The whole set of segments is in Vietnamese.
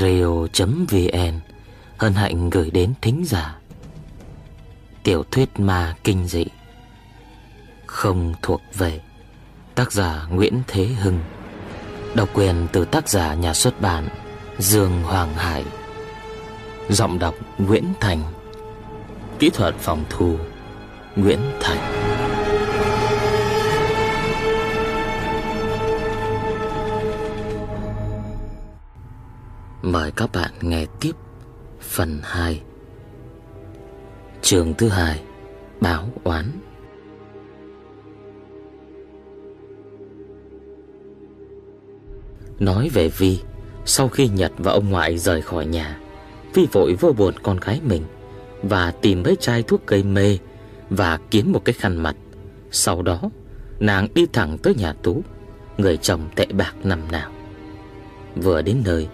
vnradio.vn hân hạnh gửi đến thính giả. Tiểu thuyết ma kinh dị. Không thuộc về. Tác giả Nguyễn Thế Hưng. Độc quyền từ tác giả nhà xuất bản Dương Hoàng Hải. Giọng đọc Nguyễn Thành. Kỹ thuật phòng thu Nguyễn Thành. Mời các bạn nghe tiếp phần 2 Trường thứ hai, Báo oán. Nói về Vi, Sau khi Nhật và ông ngoại rời khỏi nhà, Vi vội vô buồn con gái mình Và tìm mấy chai thuốc gây mê Và kiếm một cái khăn mặt. Sau đó, Nàng đi thẳng tới nhà Tú, Người chồng tệ bạc năm nào. Vừa đến nơi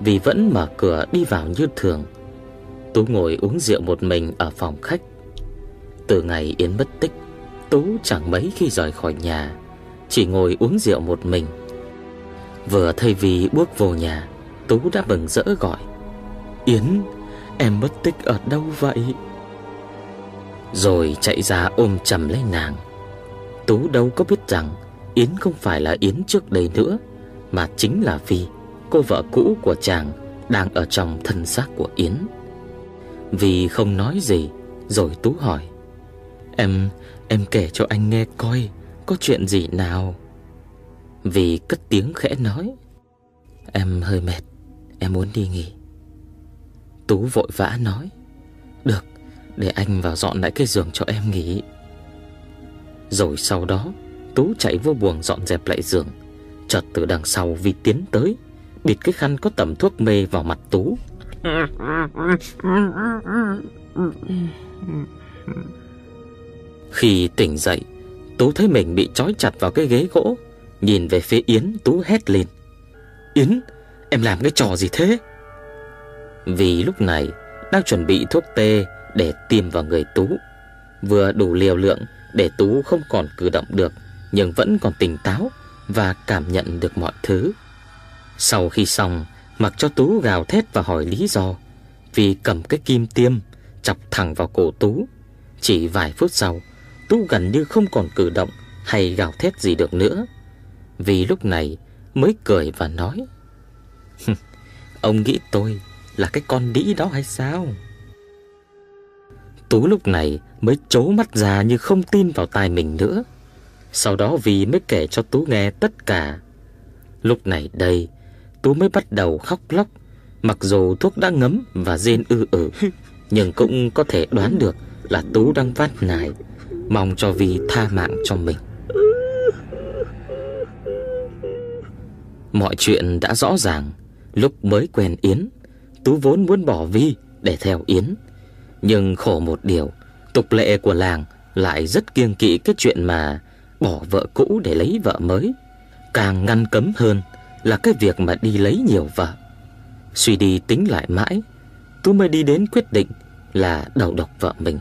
vì vẫn mở cửa đi vào như thường. Tú ngồi uống rượu một mình ở phòng khách. Từ ngày Yến mất tích, Tú chẳng mấy khi rời khỏi nhà, chỉ ngồi uống rượu một mình. Vừa thấy vì bước vô nhà, Tú đã mừng rỡ gọi: "Yến, em mất tích ở đâu vậy?" Rồi chạy ra ôm chầm lấy nàng. Tú đâu có biết rằng Yến không phải là Yến trước đây nữa, mà chính là Phi cô vợ cũ của chàng đang ở trong thân xác của Yến. Vì không nói gì, rồi Tú hỏi: "Em, em kể cho anh nghe coi, có chuyện gì nào?" Vì cất tiếng khẽ nói: "Em hơi mệt, em muốn đi nghỉ." Tú vội vã nói: "Được, để anh vào dọn lại cái giường cho em nghỉ." Rồi sau đó, Tú chạy vô buồng dọn dẹp lại giường, chợt từ đằng sau Vi tiến tới, bịt cái khăn có tẩm thuốc mê vào mặt Tú. Khi tỉnh dậy, Tú thấy mình bị trói chặt vào cái ghế gỗ, nhìn về phía Yến, Tú hét lên: "Yến, em làm cái trò gì thế?" Vì lúc này đang chuẩn bị thuốc tê để tiêm vào người Tú, vừa đủ liều lượng để Tú không còn cử động được, nhưng vẫn còn tỉnh táo và cảm nhận được mọi thứ. Sau khi xong, mặc cho Tú gào thét và hỏi lý do, vì cầm cái kim tiêm chọc thẳng vào cổ Tú. Chỉ vài phút sau, Tú gần như không còn cử động hay gào thét gì được nữa. Vì lúc này mới cười và nói: "Ông nghĩ tôi là cái con đĩ đó hay sao?" Tú lúc này mới chố mắt ra như không tin vào tai mình nữa. Sau đó vì mới kể cho Tú nghe tất cả. Lúc này đây, Tú mới bắt đầu khóc lóc, mặc dù thuốc đã ngấm và rên ư ử, nhưng cũng có thể đoán được là Tú đang vát nài, mong cho Vi tha mạng cho mình. Mọi chuyện đã rõ ràng, lúc mới quen Yến, Tú vốn muốn bỏ Vi để theo Yến, nhưng khổ một điều, tục lệ của làng lại rất kiêng kỵ cái chuyện mà bỏ vợ cũ để lấy vợ mới, càng ngăn cấm hơn là cái việc mà đi lấy nhiều vợ. Suy đi tính lại mãi, Tú mới đi đến quyết định là đầu độc vợ mình.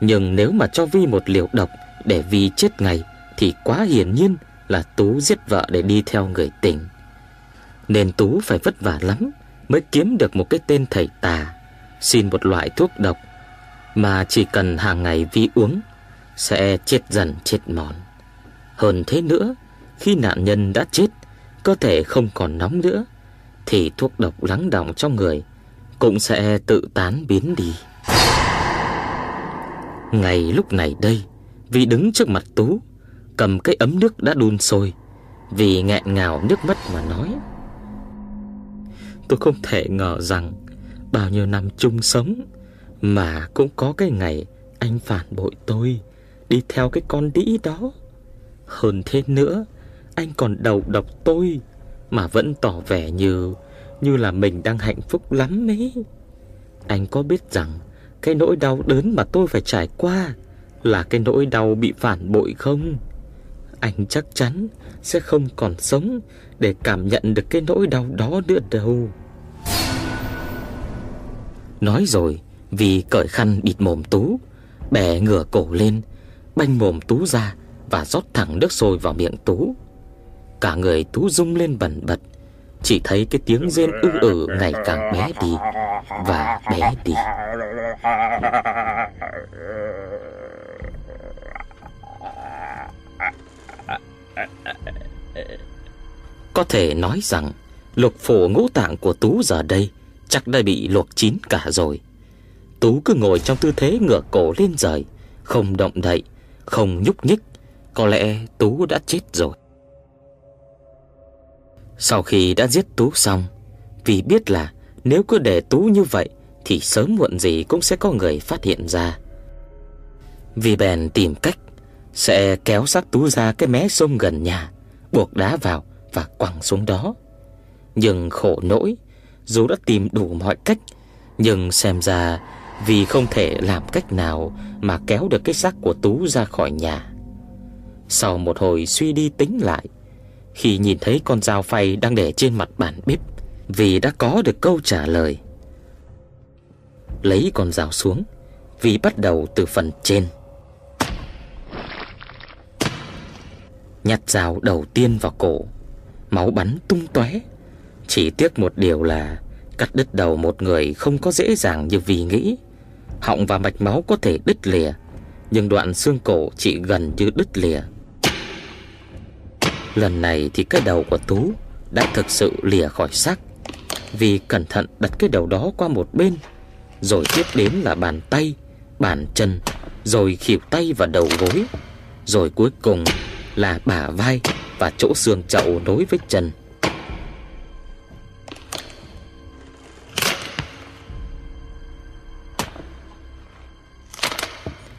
Nhưng nếu mà cho Vi một liều độc để Vi chết ngay thì quá hiển nhiên là Tú giết vợ để đi theo người tình. Nên Tú phải vất vả lắm mới kiếm được một cái tên thầy tà, xin một loại thuốc độc mà chỉ cần hàng ngày Vi uống sẽ chết dần chết mòn. Hơn thế nữa, khi nạn nhân đã chết cơ thể không còn nóng nữa thì thuốc độc lắng đọng trong người cũng sẽ tự tán biến đi. Ngày lúc này đây, vì đứng trước mặt Tú, cầm cái ấm nước đã đun sôi, vì nghẹn ngào nước mắt mà nói: Tôi không thể ngờ rằng bao nhiêu năm chung sống mà cũng có cái ngày anh phản bội tôi, đi theo cái con đĩ đó. Hơn thế nữa, anh còn đầu độc tôi mà vẫn tỏ vẻ như như là mình đang hạnh phúc lắm ấy. Anh có biết rằng cái nỗi đau đớn mà tôi phải trải qua là cái nỗi đau bị phản bội không? Anh chắc chắn sẽ không còn sống để cảm nhận được cái nỗi đau đó nữa đâu. Nói rồi, vì cởi khăn bịt mồm Tú, bẻ ngửa cổ lên, banh mồm Tú ra và rót thẳng nước sôi vào miệng Tú. Cả người Tú rung lên bần bật. Chỉ thấy cái tiếng rên ư ử ngày càng bé đi Và bé đi. Có thể nói rằng, Lục phổ ngũ tạng của Tú giờ đây Chắc đã bị luộc chín cả rồi. Tú cứ ngồi trong tư thế ngửa cổ lên rời, Không động đậy, Không nhúc nhích. Có lẽ Tú đã chết rồi. Sau khi đã giết Tú xong, Vì biết là Nếu cứ để Tú như vậy Thì sớm muộn gì cũng sẽ có người phát hiện ra. Vì bèn tìm cách Sẽ kéo xác Tú ra cái mé sông gần nhà, Buộc đá vào Và quăng xuống đó. Nhưng khổ nỗi, Dù đã tìm đủ mọi cách, Nhưng xem ra Vì không thể làm cách nào Mà kéo được cái xác của Tú ra khỏi nhà. Sau một hồi suy đi tính lại khi nhìn thấy con dao phay đang để trên mặt bàn bếp, Vì đã có được câu trả lời. Lấy con dao xuống, Vì bắt đầu từ phần trên. Nhặt dao đầu tiên vào cổ, Máu bắn tung tóe. Chỉ tiếc một điều là Cắt đứt đầu một người không có dễ dàng như vì nghĩ. Họng và mạch máu có thể đứt lìa, Nhưng đoạn xương cổ chỉ gần như đứt lìa. Lần này thì cái đầu của Tú Đã thực sự lìa khỏi xác. Vì cẩn thận đặt cái đầu đó qua một bên, Rồi tiếp đến là bàn tay, Bàn chân, Rồi khỉu tay và đầu gối, Rồi cuối cùng là bả vai Và chỗ xương chậu nối với chân.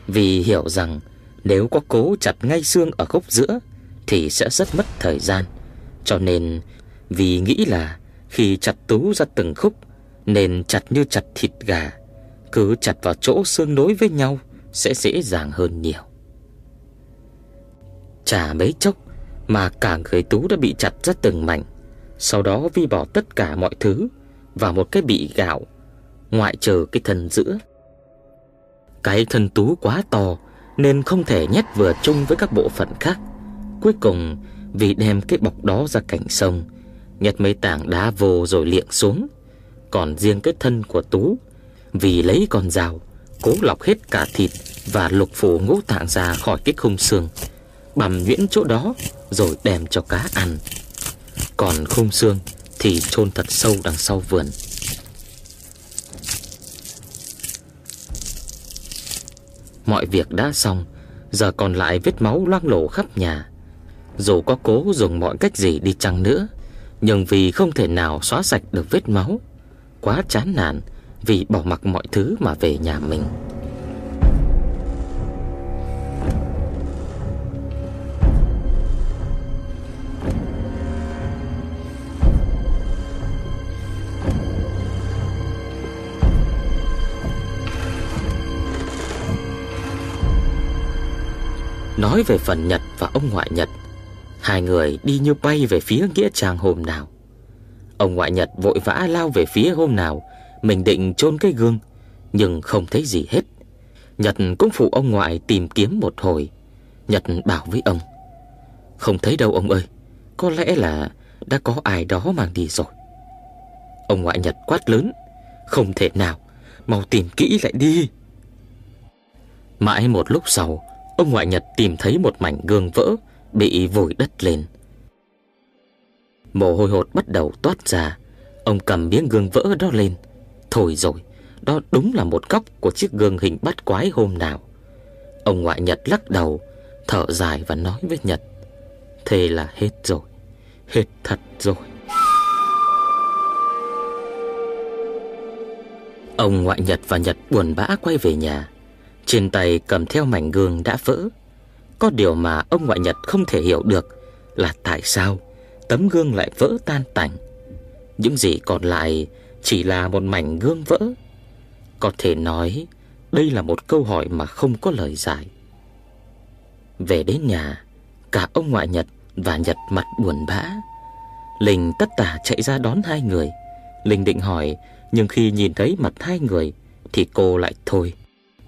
Vì hiểu rằng nếu có cố chặt ngay xương ở khúc giữa thì sẽ rất mất thời gian. Cho nên vì nghĩ là khi chặt tú ra từng khúc nên chặt như chặt thịt gà, cứ chặt vào chỗ xương nối với nhau sẽ dễ dàng hơn nhiều. Chả mấy chốc mà cả người tú đã bị chặt ra từng mảnh. Sau đó Vi bỏ tất cả mọi thứ vào một cái bị gạo, ngoại trừ cái thân giữa. Cái thân tú quá to nên không thể nhét vừa chung với các bộ phận khác. Cuối cùng vì đem cái bọc đó ra cạnh sông, nhặt mấy tảng đá vô rồi liệng xuống. Còn riêng cái thân của tú vì lấy con dao cố lọc hết cả thịt và lục phủ ngũ tạng ra khỏi cái khung xương, bằm nhuyễn chỗ đó rồi đem cho cá ăn. Còn khung xương thì chôn thật sâu đằng sau vườn. Mọi việc đã xong Giờ còn lại vết máu loang lổ khắp nhà dù có cố dùng mọi cách gì đi chăng nữa, Nhưng vì không thể nào xóa sạch được vết máu, Quá chán nản Vì bỏ mặc mọi thứ mà về nhà mình. Nói về phần Nhật và ông ngoại Nhật Hai người đi như bay về phía Nghĩa Trang hôm nào. Ông ngoại Nhật vội vã lao về phía hôm nào, Mình định chôn cái gương, Nhưng không thấy gì hết. Nhật cũng phụ ông ngoại tìm kiếm một hồi. Nhật bảo với ông, Không thấy đâu ông ơi, Có lẽ là đã có ai đó mang đi rồi. Ông ngoại Nhật quát lớn, Không thể nào, Mau tìm kỹ lại đi. Mãi một lúc sau, Ông ngoại Nhật tìm thấy một mảnh gương vỡ Bị vùi đất lên. Mồ hôi hột bắt đầu toát ra. Ông cầm miếng gương vỡ đó lên. Thôi rồi, Đó đúng là một góc của chiếc gương hình bắt quái hôm nào. Ông ngoại Nhật lắc đầu, Thở dài và nói với Nhật, Thế là hết rồi, Hết thật rồi. Ông ngoại Nhật và Nhật buồn bã quay về nhà. Trên tay cầm theo mảnh gương đã vỡ. Có điều mà ông ngoại Nhật không thể hiểu được Là tại sao tấm gương lại vỡ tan tành. Những gì còn lại chỉ là một mảnh gương vỡ. Có thể nói đây là một câu hỏi mà không có lời giải. Về đến nhà, Cả ông ngoại Nhật và Nhật mặt buồn bã. Linh tất tả chạy ra đón hai người. Linh định hỏi, Nhưng khi nhìn thấy mặt hai người Thì cô lại thôi.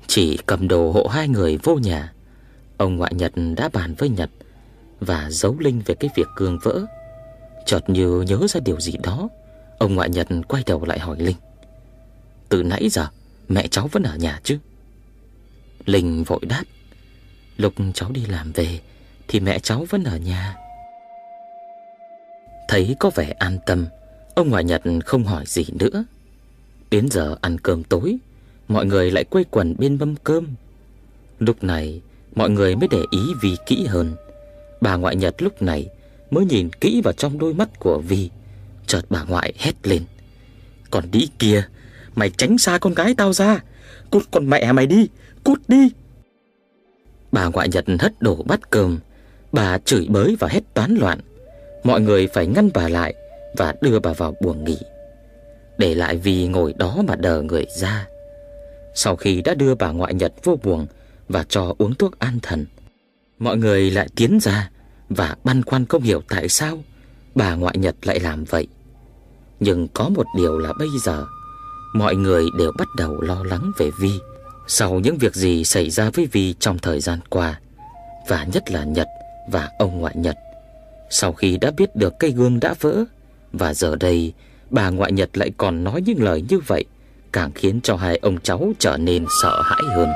Chỉ cầm đồ hộ hai người vô nhà. Ông ngoại Nhật đã bàn với Nhật Và giấu Linh về cái việc cường vỡ. Chợt như nhớ ra điều gì đó, Ông ngoại Nhật quay đầu lại hỏi Linh. Từ nãy giờ Mẹ cháu vẫn ở nhà chứ? Linh vội đáp. Lúc cháu đi làm về Thì mẹ cháu vẫn ở nhà. Thấy có vẻ an tâm, Ông ngoại Nhật không hỏi gì nữa. Đến giờ ăn cơm tối, Mọi người lại quây quần bên mâm cơm. Lúc này Mọi người mới để ý Vi kỹ hơn. Bà ngoại Nhật lúc này Mới nhìn kỹ vào trong đôi mắt của Vi. Chợt bà ngoại hét lên. Còn đi kia, Mày tránh xa con gái tao ra. Cút con mẹ mày đi, Cút đi. Bà ngoại Nhật hất đổ bát cơm. Bà chửi bới và hét toán loạn. Mọi người phải ngăn bà lại Và đưa bà vào buồng nghỉ. Để lại Vi ngồi đó mà đờ người ra. Sau khi đã đưa bà ngoại Nhật vô buồng và cho uống thuốc an thần. Mọi người lại tiến ra Và băn khoăn không hiểu tại sao Bà ngoại Nhật lại làm vậy. Nhưng có một điều là bây giờ, Mọi người đều bắt đầu lo lắng về Vi Sau những việc gì xảy ra với Vi trong thời gian qua, Và nhất là Nhật và ông ngoại Nhật. Sau khi đã biết được cây gương đã vỡ, Và giờ đây bà ngoại Nhật lại còn nói những lời như vậy, Càng khiến cho hai ông cháu trở nên sợ hãi hơn.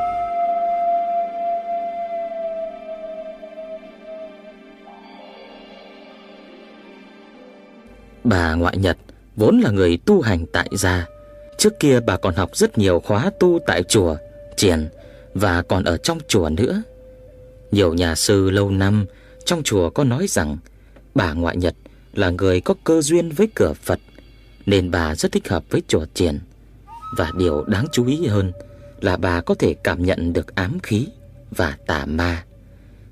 Bà ngoại Nhật vốn là người tu hành tại gia Trước kia bà còn học rất nhiều khóa tu tại chùa, triển và còn ở trong chùa nữa. Nhiều nhà sư lâu năm trong chùa có nói rằng bà ngoại Nhật là người có cơ duyên với cửa Phật nên bà rất thích hợp với chùa triển Và điều đáng chú ý hơn là bà có thể cảm nhận được ám khí và tà ma.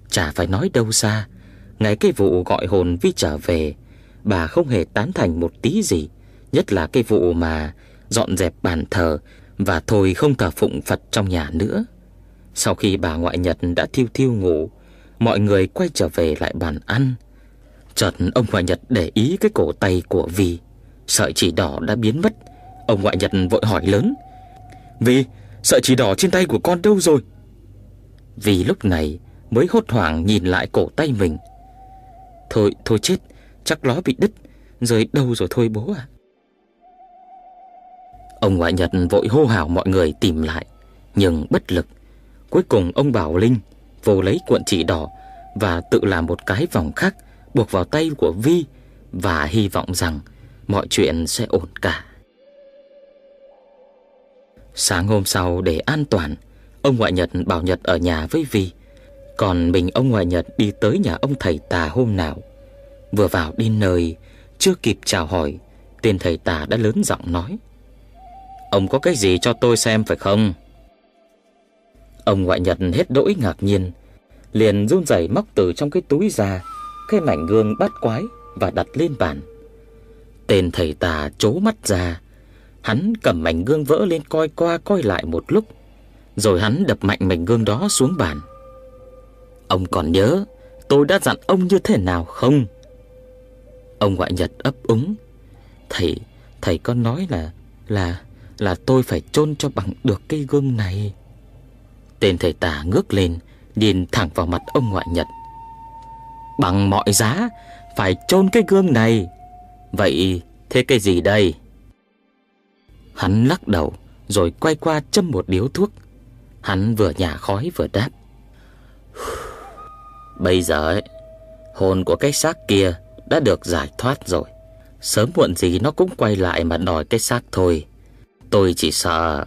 Chả phải nói đâu xa, ngay cái vụ gọi hồn Vi trở về, bà không hề tán thành một tí gì, nhất là cái vụ mà dọn dẹp bàn thờ và thôi không thờ phụng Phật trong nhà nữa. Sau khi bà ngoại Nhật đã thiêu thiêu ngủ, mọi người quay trở về lại bàn ăn. Chợt ông ngoại Nhật để ý cái cổ tay của Vi, sợi chỉ đỏ đã biến mất. Ông ngoại Nhật vội hỏi lớn: "Vi, sợi chỉ đỏ trên tay của con đâu rồi?" Vì lúc này mới hốt hoảng nhìn lại cổ tay mình. "Thôi, thôi chết, chắc ló bị đứt, rồi đâu rồi thôi bố ạ." À? Ông ngoại Nhật vội hô hào mọi người tìm lại, nhưng bất lực. Cuối cùng ông Bảo Linh vô lấy cuộn chỉ đỏ và tự làm một cái vòng khác buộc vào tay của Vi và hy vọng rằng mọi chuyện sẽ ổn cả. Sáng hôm sau để an toàn, ông ngoại Nhật bảo Nhật ở nhà với Vi, còn mình ông ngoại Nhật đi tới nhà ông thầy tà hôm nào. Vừa vào đi nơi, chưa kịp chào hỏi, tên thầy tà đã lớn giọng nói: Ông có cái gì cho tôi xem phải không? Ông ngoại Nhật hết đỗi ngạc nhiên, liền run rẩy móc từ trong cái túi ra cái mảnh gương bát quái và đặt lên bàn. Tên thầy tà chố mắt ra, hắn cầm mảnh gương vỡ lên coi qua coi lại một lúc, rồi hắn đập mạnh mảnh gương đó xuống bàn. Ông còn nhớ tôi đã dặn ông như thế nào không? Ông ngoại Nhật ấp úng, thầy, thầy có nói là là là tôi phải chôn cho bằng được cây gương này. Tên thầy tà ngước lên, nhìn thẳng vào mặt ông ngoại Nhật. Bằng mọi giá, phải chôn cái gương này. Vậy thế cái gì đây? Hắn lắc đầu, rồi quay qua châm một điếu thuốc. Hắn vừa nhả khói vừa đáp. Bây giờ ấy, hồn của cái xác kia đã được giải thoát rồi. Sớm muộn gì nó cũng quay lại mà đòi cái xác thôi. Tôi chỉ sợ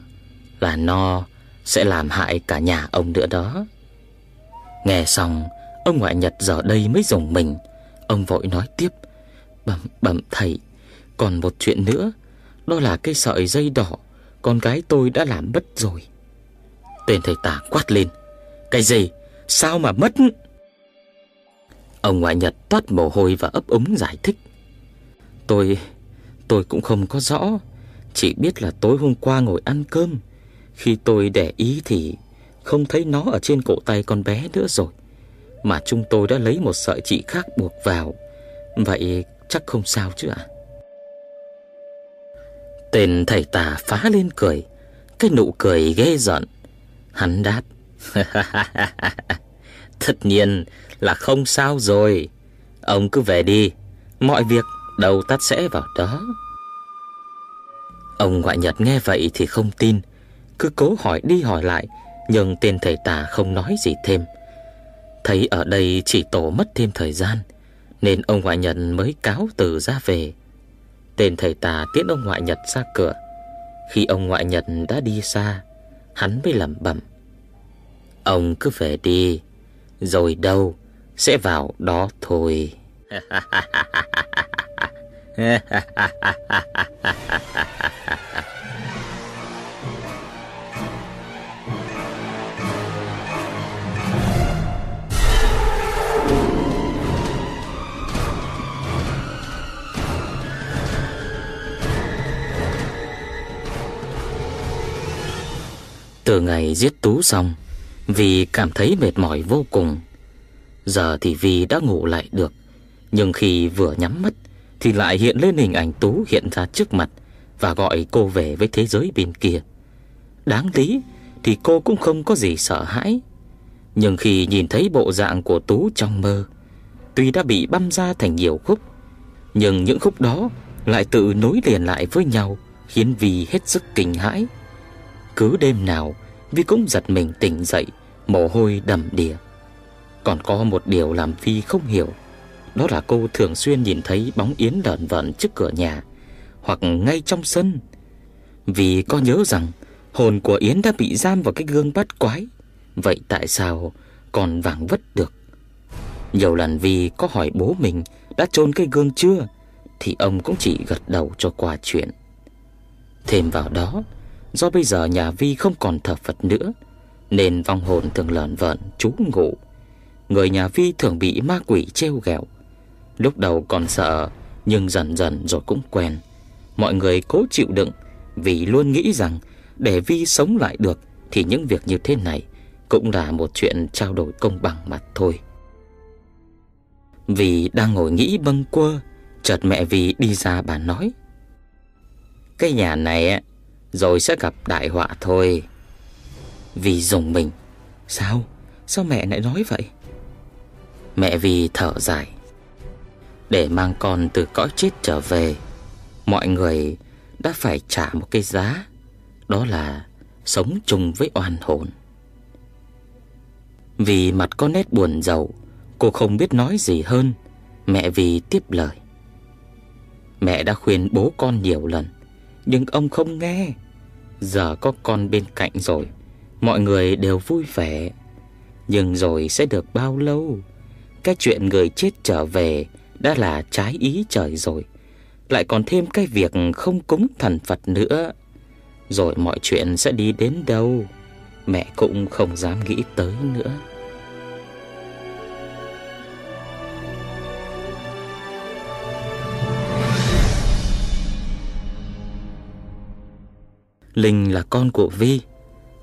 là nó sẽ làm hại cả nhà ông nữa đó. Nghe xong, ông ngoại Nhật giờ đây mới dùng mình. Ông vội nói tiếp, bẩm bẩm thầy, còn một chuyện nữa, đó là cái sợi dây đỏ con gái tôi đã làm mất rồi. Tên thầy tả quát lên, cái gì? Sao mà mất? Ông ngoại Nhật toát mồ hôi và ấp úng giải thích. Tôi, tôi cũng không có rõ. Chỉ biết là tối hôm qua ngồi ăn cơm Khi tôi để ý thì Không thấy nó ở trên cổ tay con bé nữa rồi Mà chúng tôi đã lấy một sợi chỉ khác buộc vào Vậy chắc không sao chứ ạ Tên thầy tà phá lên cười Cái nụ cười ghê giận Hắn đáp Tất nhiên là không sao rồi. Ông cứ về đi, Mọi việc đầu tắt sẽ vào đó. Ông ngoại Nhật nghe vậy thì không tin, Cứ cố hỏi đi hỏi lại, Nhưng tên thầy tà không nói gì thêm. Thấy ở đây chỉ tổ mất thêm thời gian, Nên ông ngoại Nhật mới cáo từ ra về. Tên thầy tà tiễn ông ngoại Nhật ra cửa. Khi ông ngoại Nhật đã đi xa, Hắn mới lẩm bẩm, Ông cứ về đi rồi đâu? Sẽ vào đó thôi. Từ ngày giết Tú xong vì cảm thấy mệt mỏi vô cùng. Giờ thì Vi đã ngủ lại được. Nhưng khi vừa nhắm mắt, Thì lại hiện lên hình ảnh Tú hiện ra trước mặt Và gọi cô về với thế giới bên kia. Đáng lý Thì cô cũng không có gì sợ hãi. Nhưng khi nhìn thấy bộ dạng của Tú trong mơ, Tuy đã bị băm ra thành nhiều khúc, Nhưng những khúc đó Lại tự nối liền lại với nhau, Khiến Vi hết sức kinh hãi. Cứ đêm nào Vi cũng giật mình tỉnh dậy, Mồ hôi đầm đìa. Còn có một điều làm Vi không hiểu, Đó là cô thường xuyên nhìn thấy bóng Yến lợn vợn trước cửa nhà, Hoặc ngay trong sân. Vì có nhớ rằng, Hồn của Yến đã bị giam vào cái gương bắt quái, Vậy tại sao còn vàng vất được? Nhiều lần Vi có hỏi bố mình Đã chôn cái gương chưa, Thì ông cũng chỉ gật đầu cho qua chuyện. Thêm vào đó Do bây giờ nhà Vi không còn thờ Phật nữa, Nên vong hồn thường lợn vợn, trú ngủ Người nhà Vi thường bị ma quỷ treo ghẹo. Lúc đầu còn sợ, Nhưng dần dần rồi cũng quen. Mọi người cố chịu đựng, Vì luôn nghĩ rằng Để Vi sống lại được Thì những việc như thế này Cũng là một chuyện trao đổi công bằng mà thôi. Vì đang ngồi nghĩ bâng quơ, Chợt mẹ Vi đi ra bà nói, Cái nhà này rồi sẽ gặp đại họa thôi. Vì dùng mình. Sao? Sao mẹ lại nói vậy? Mẹ vì thở dài. Để mang con từ cõi chết trở về, mọi người đã phải trả một cái giá, đó là sống chung với oan hồn. Vì mặt có nét buồn rầu, cô không biết nói gì hơn, mẹ vì tiếp lời. Mẹ đã khuyên bố con nhiều lần, nhưng ông không nghe. Giờ có con bên cạnh rồi, mọi người đều vui vẻ. Nhưng rồi sẽ được bao lâu? Cái chuyện người chết trở về đã là trái ý trời rồi. Lại còn thêm cái việc không cúng thần Phật nữa. Rồi mọi chuyện sẽ đi đến đâu? Mẹ cũng không dám nghĩ tới nữa. Linh là con của Vi.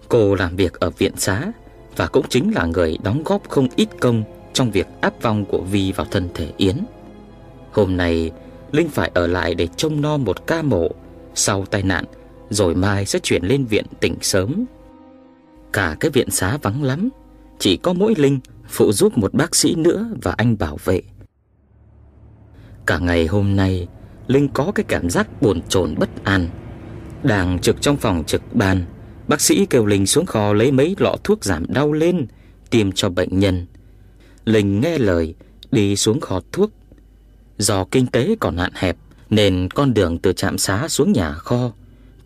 Cô làm việc ở viện xá và cũng chính là người đóng góp không ít công trong việc áp vong của Vi vào thân thể Yến. Hôm nay, Linh phải ở lại để trông nom một ca mổ sau tai nạn, rồi mai sẽ chuyển lên viện tỉnh sớm. Cả cái viện xá vắng lắm, chỉ có mỗi Linh phụ giúp một bác sĩ nữa và anh bảo vệ. Cả ngày hôm nay, Linh có cái cảm giác buồn chồn bất an. Đang trực trong phòng trực ban, Bác sĩ kêu Linh xuống kho lấy mấy lọ thuốc giảm đau lên, Tiêm cho bệnh nhân. Linh nghe lời, Đi xuống kho thuốc. Do kinh tế còn hạn hẹp, Nên con đường từ trạm xá xuống nhà kho.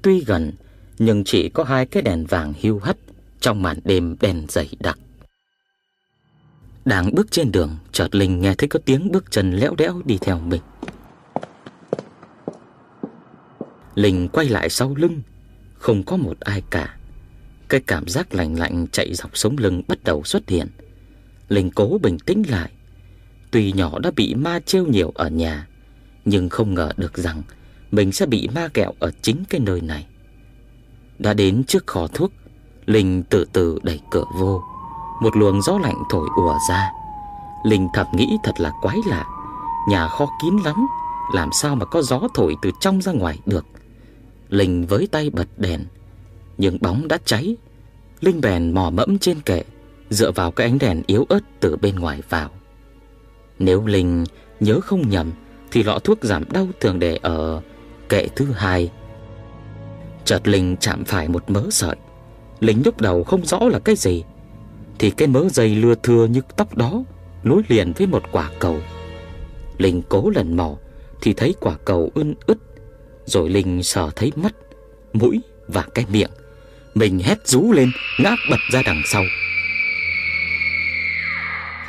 Tuy gần, Nhưng chỉ có hai cái đèn vàng hiu hắt Trong màn đêm đèn dày đặc. Đang bước trên đường, Chợt Linh nghe thấy có tiếng bước chân léo đẽo đi theo mình. Linh quay lại sau lưng. Không có một ai cả. Cái cảm giác lạnh lạnh chạy dọc sống lưng bắt đầu xuất hiện. Linh cố bình tĩnh lại. Tuy nhỏ đã bị ma trêu nhiều ở nhà, Nhưng không ngờ được rằng Mình sẽ bị ma kẹo ở chính cái nơi này. Đã đến trước kho thuốc, Linh từ từ đẩy cửa vô. Một luồng gió lạnh thổi ùa ra. Linh thầm nghĩ thật là quái lạ. Nhà kho kín lắm, Làm sao mà có gió thổi từ trong ra ngoài được? Linh với tay bật đèn. Nhưng bóng đã cháy. Linh bèn mò mẫm trên kệ, Dựa vào cái ánh đèn yếu ớt từ bên ngoài vào. Nếu Linh nhớ không nhầm, Thì lọ thuốc giảm đau thường để ở kệ thứ hai. Chợt Linh chạm phải một mớ sợi. Linh nhúc đầu không rõ là cái gì. Thì cái mớ dây lưa thưa như tóc đó, Nối liền với một quả cầu. Linh cố lần mò, Thì thấy quả cầu ươn ướt rồi Linh sờ thấy mắt Mũi và cái miệng. Mình hét rú lên, Ngáp bật ra đằng sau.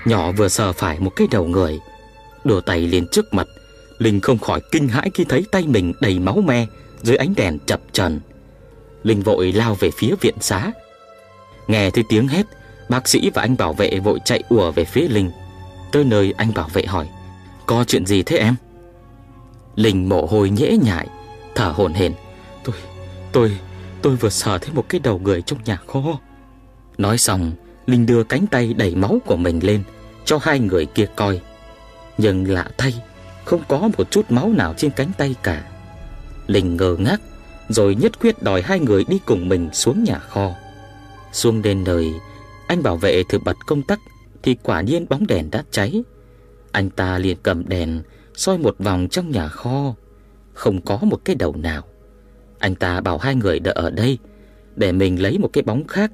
Nhỏ vừa sờ phải một cái đầu người Đổ tay lên trước mặt. Linh không khỏi kinh hãi khi thấy tay mình đầy máu me Dưới ánh đèn chập chờn. Linh vội lao về phía viện xá. Nghe thấy tiếng hét, Bác sĩ và anh bảo vệ vội chạy ùa về phía Linh. Tới nơi anh bảo vệ hỏi, Có chuyện gì thế em? Linh mồ hôi nhễ nhại Thở hổn hển. Tôi, tôi, tôi vừa sờ thấy một cái đầu người trong nhà kho. Nói xong Linh đưa cánh tay đầy máu của mình lên Cho hai người kia coi. Nhưng lạ thay Không có một chút máu nào trên cánh tay cả. Linh ngờ ngác Rồi nhất quyết đòi hai người đi cùng mình xuống nhà kho. Xuống đến nơi Anh bảo vệ thử bật công tắc Thì quả nhiên bóng đèn đã cháy. Anh ta liền cầm đèn soi một vòng trong nhà kho. Không có một cái đầu nào. Anh ta bảo hai người đợi ở đây Để mình lấy một cái bóng khác.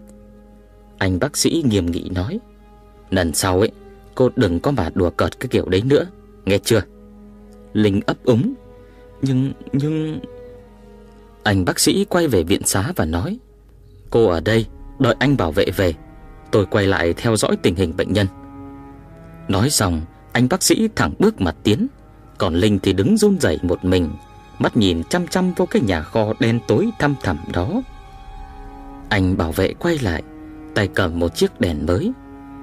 Anh bác sĩ nghiêm nghị nói Lần sau ấy Cô đừng có mà đùa cợt cái kiểu đấy nữa Nghe chưa? Linh ấp úng Nhưng, nhưng Anh bác sĩ quay về viện xá và nói Cô ở đây Đợi anh bảo vệ về Tôi quay lại theo dõi tình hình bệnh nhân. Nói xong Anh bác sĩ thẳng bước mặt tiến Còn Linh thì đứng run rẩy một mình. Mắt nhìn chăm chăm vô cái nhà kho đen tối thăm thẳm đó. Anh bảo vệ quay lại, Tay cầm một chiếc đèn mới.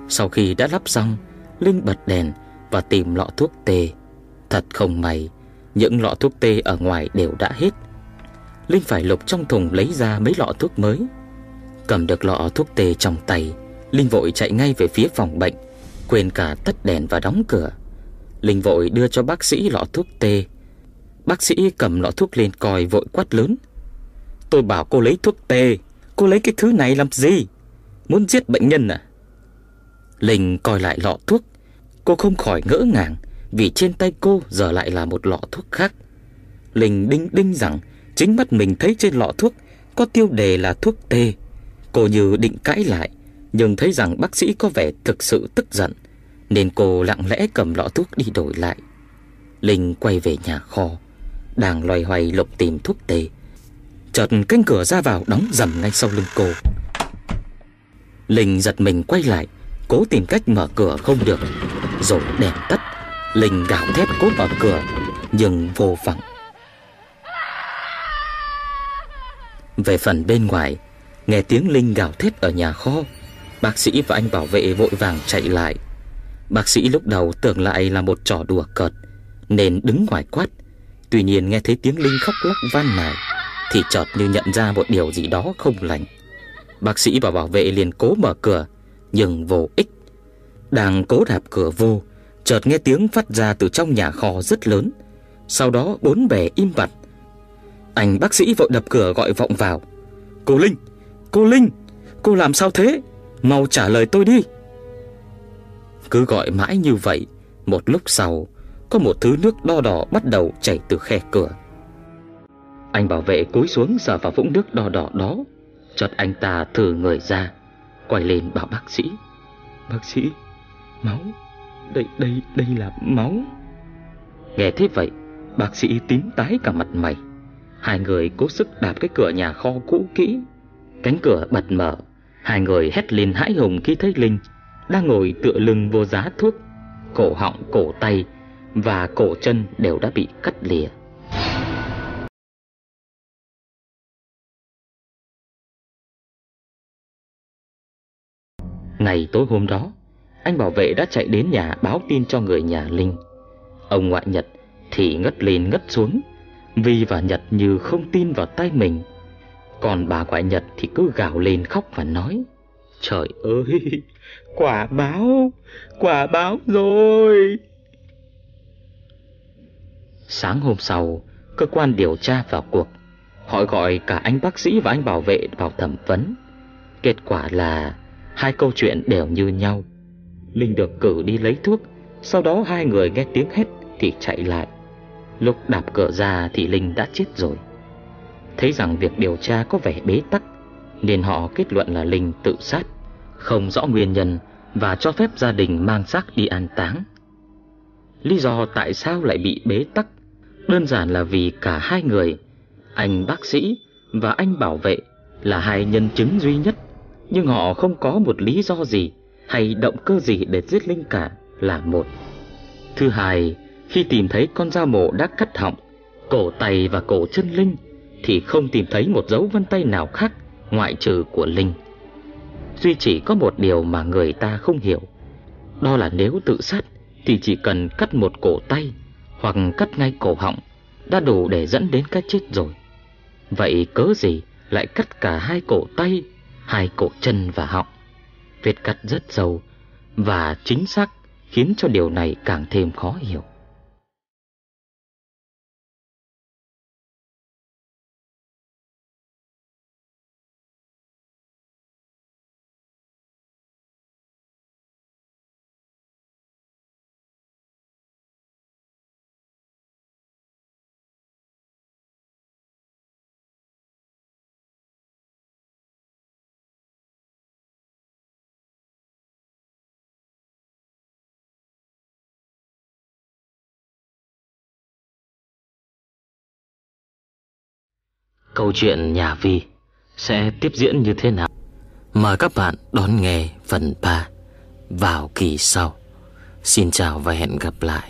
Sau khi đã lắp xong, Linh bật đèn và tìm lọ thuốc tê. Thật không may, Những lọ thuốc tê ở ngoài đều đã hết. Linh phải lục trong thùng lấy ra mấy lọ thuốc mới. Cầm được lọ thuốc tê trong tay, Linh vội chạy ngay về phía phòng bệnh, Quên cả tắt đèn và đóng cửa. Linh vội đưa cho bác sĩ lọ thuốc tê. Bác sĩ cầm lọ thuốc lên coi vội quát lớn. Tôi bảo cô lấy thuốc tê. Cô lấy cái thứ này làm gì? Muốn giết bệnh nhân à? Linh coi lại lọ thuốc. Cô không khỏi ngỡ ngàng Vì trên tay cô giờ lại là một lọ thuốc khác. Linh đinh đinh rằng Chính mắt mình thấy trên lọ thuốc Có tiêu đề là thuốc tê. Cô như định cãi lại, Nhưng thấy rằng bác sĩ có vẻ thực sự tức giận, Nên cô lặng lẽ cầm lọ thuốc đi đổi lại. Linh quay về nhà kho. Đang loay hoay lục tìm thuốc tê. Chợt cánh cửa ra vào đóng dầm ngay sau lưng cô. Linh giật mình quay lại, Cố tìm cách mở cửa không được, Rồi đèn tắt. Linh gào thét cố mở cửa, Nhưng vô vọng. Về phần bên ngoài, Nghe tiếng Linh gào thét ở nhà kho, Bác sĩ và anh bảo vệ vội vàng chạy lại. Bác sĩ lúc đầu tưởng lại là một trò đùa cợt, Nên đứng ngoài quát. Tuy nhiên nghe thấy tiếng Linh khóc lóc van nài Thì chợt như nhận ra một điều gì đó không lành. Bác sĩ và bảo vệ liền cố mở cửa, Nhưng vô ích. Đang cố đạp cửa vô, Chợt nghe tiếng phát ra từ trong nhà kho rất lớn. Sau đó bốn bề im bặt. Anh bác sĩ vội đập cửa gọi vọng vào. Cô Linh Cô Linh, Cô làm sao thế? Mau trả lời tôi đi. Cứ gọi mãi như vậy, Một lúc sau có một thứ nước đo đỏ bắt đầu chảy từ khe cửa. Anh bảo vệ cúi xuống sờ vào vũng nước đo đỏ đó Chợt anh ta thử người ra Quay lên bảo bác sĩ. Bác sĩ Máu Đây đây đây là máu. Nghe thế vậy Bác sĩ tím tái cả mặt mày. Hai người cố sức đạp cái cửa nhà kho cũ kỹ. Cánh cửa bật mở Hai người hét lên hãi hùng khi thấy Linh Đang ngồi tựa lưng vô giá thuốc Cổ họng, cổ tay và cổ chân đều đã bị cắt lìa. Ngày tối hôm đó Anh bảo vệ đã chạy đến nhà báo tin cho người nhà Linh. Ông ngoại Nhật thì ngất lên ngất xuống Vi và Nhật như không tin vào tay mình. Còn bà ngoại Nhật thì cứ gào lên khóc và nói Trời ơi, quả báo, quả báo rồi. Sáng hôm sau, cơ quan điều tra vào cuộc. Họ gọi cả anh bác sĩ và anh bảo vệ vào thẩm vấn. Kết quả là Hai câu chuyện đều như nhau. Linh được cử đi lấy thuốc Sau đó hai người nghe tiếng hét Thì chạy lại. Lúc đạp cửa ra thì Linh đã chết rồi. Thấy rằng việc điều tra có vẻ bế tắc Nên họ kết luận là Linh tự sát Không rõ nguyên nhân Và cho phép gia đình mang xác đi an táng. Lý do tại sao lại bị bế tắc Đơn giản là vì cả hai người, Anh bác sĩ và anh bảo vệ, Là hai nhân chứng duy nhất. Nhưng họ không có một lý do gì Hay động cơ gì để giết Linh cả, Là một. Thứ hai, Khi tìm thấy con dao mổ đã cắt họng, Cổ tay và cổ chân Linh, Thì không tìm thấy một dấu vân tay nào khác Ngoại trừ của Linh. Duy chỉ có một điều mà người ta không hiểu, Đó là nếu tự sát Thì chỉ cần cắt một cổ tay hoặc cắt ngay cổ họng Đã đủ để dẫn đến cái chết rồi. Vậy cớ gì lại cắt cả hai cổ tay, Hai cổ chân và họng? Vết cắt rất sâu Và chính xác Khiến cho điều này càng thêm khó hiểu. Câu chuyện nhà Vi sẽ tiếp diễn như thế nào? Mời các bạn đón nghe phần 3 vào kỳ sau. Xin chào và hẹn gặp lại.